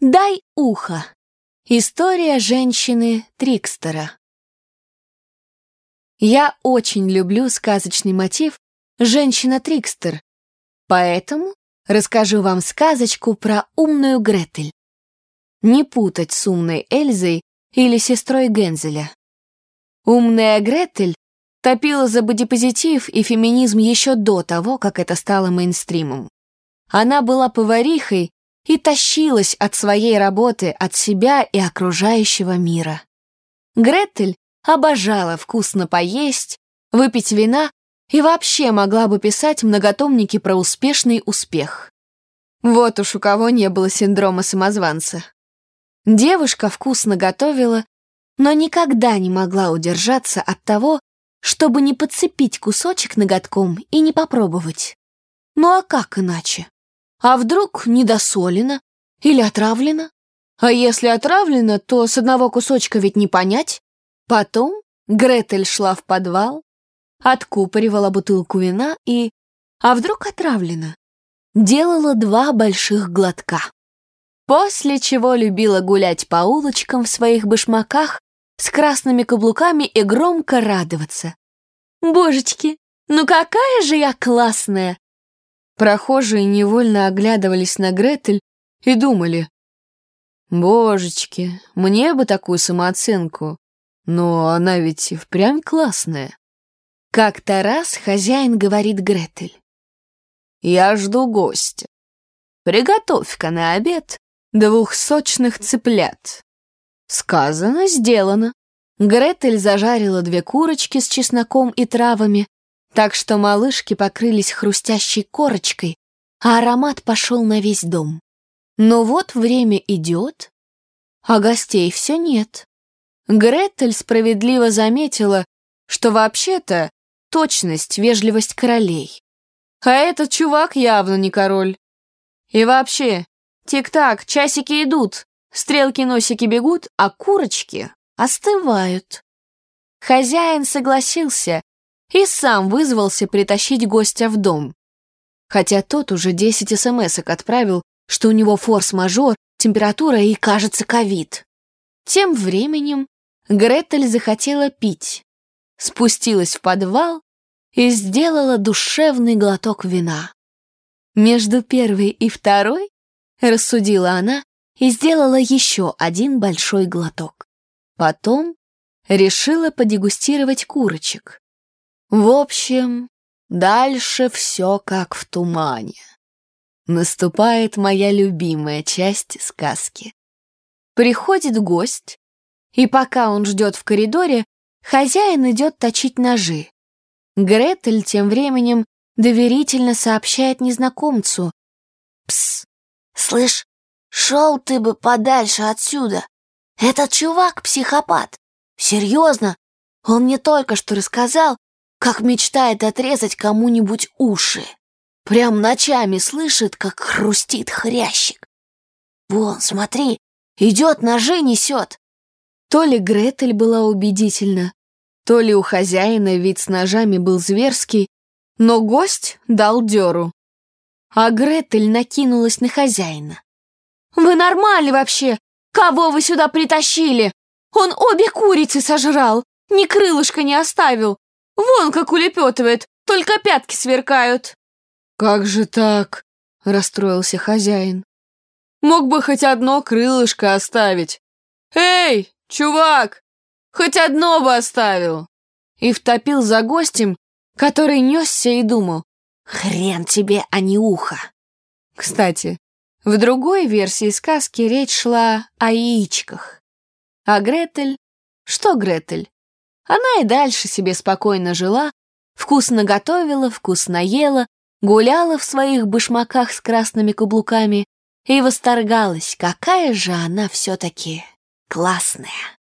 Дай ухо. История женщины-трикстера. Я очень люблю сказочный мотив «Женщина-трикстер», поэтому расскажу вам сказочку про умную Гретель. Не путать с умной Эльзой или сестрой Гензеля. Умная Гретель топила за бодипозитив и феминизм еще до того, как это стало мейнстримом. Она была поварихой и тащилась от своей работы, от себя и окружающего мира. Гретель обожала вкусно поесть, выпить вина и вообще могла бы писать многотомники про успешный успех. Вот уж у кого не было синдрома самозванца. Девушка вкусно готовила, но никогда не могла удержаться от того, чтобы не подцепить кусочек ноготком и не попробовать. Ну а как иначе? А вдруг недосолено или отравлено? А если отравлено, то с одного кусочка ведь не понять. Потом Гретель шла в подвал, откупоривала бутылку вина и... А вдруг отравлено? Делала два больших глотка. После чего любила гулять по улочкам в своих башмаках с красными каблуками и громко радоваться. «Божечки, ну какая же я классная! Прохожие невольно оглядывались на Гретель и думали, «Божечки, мне бы такую самооценку, но она ведь и впрямь классная». Как-то раз хозяин говорит Гретель, «Я жду гостя. Приготовь-ка на обед двух сочных цыплят». Сказано, сделано. Гретель зажарила две курочки с чесноком и травами, так что малышки покрылись хрустящей корочкой, а аромат пошел на весь дом. Но вот время идет, а гостей все нет. Гретель справедливо заметила, что вообще-то точность, вежливость королей. А этот чувак явно не король. И вообще, тик-так, часики идут, стрелки-носики бегут, а курочки остывают. Хозяин согласился и сам вызвался притащить гостя в дом. Хотя тот уже 10 смс отправил, что у него форс-мажор, температура и, кажется, ковид. Тем временем Гретель захотела пить, спустилась в подвал и сделала душевный глоток вина. Между первой и второй, рассудила она, и сделала еще один большой глоток. Потом решила подегустировать курочек. В общем, дальше все как в тумане. Наступает моя любимая часть сказки. Приходит гость, и пока он ждет в коридоре, хозяин идет точить ножи. Гретель тем временем доверительно сообщает незнакомцу. «Пс, слышь, шел ты бы подальше отсюда. Этот чувак психопат. Серьезно, он мне только что рассказал, как мечтает отрезать кому-нибудь уши. Прям ночами слышит, как хрустит хрящик. Вон, смотри, идет, ножи несет. То ли Гретель была убедительна, то ли у хозяина вид с ножами был зверский, но гость дал дёру. А Гретель накинулась на хозяина. «Вы нормальны вообще? Кого вы сюда притащили? Он обе курицы сожрал, ни крылышка не оставил. Вон как улепетывает, только пятки сверкают. Как же так? Расстроился хозяин. Мог бы хоть одно крылышко оставить. Эй, чувак, хоть одно бы оставил. И втопил за гостем, который несся и думал, хрен тебе, а не ухо. Кстати, в другой версии сказки речь шла о яичках. А Гретель... Что Гретель? Она и дальше себе спокойно жила, вкусно готовила, вкусно ела, гуляла в своих башмаках с красными каблуками и восторгалась, какая же она все-таки классная.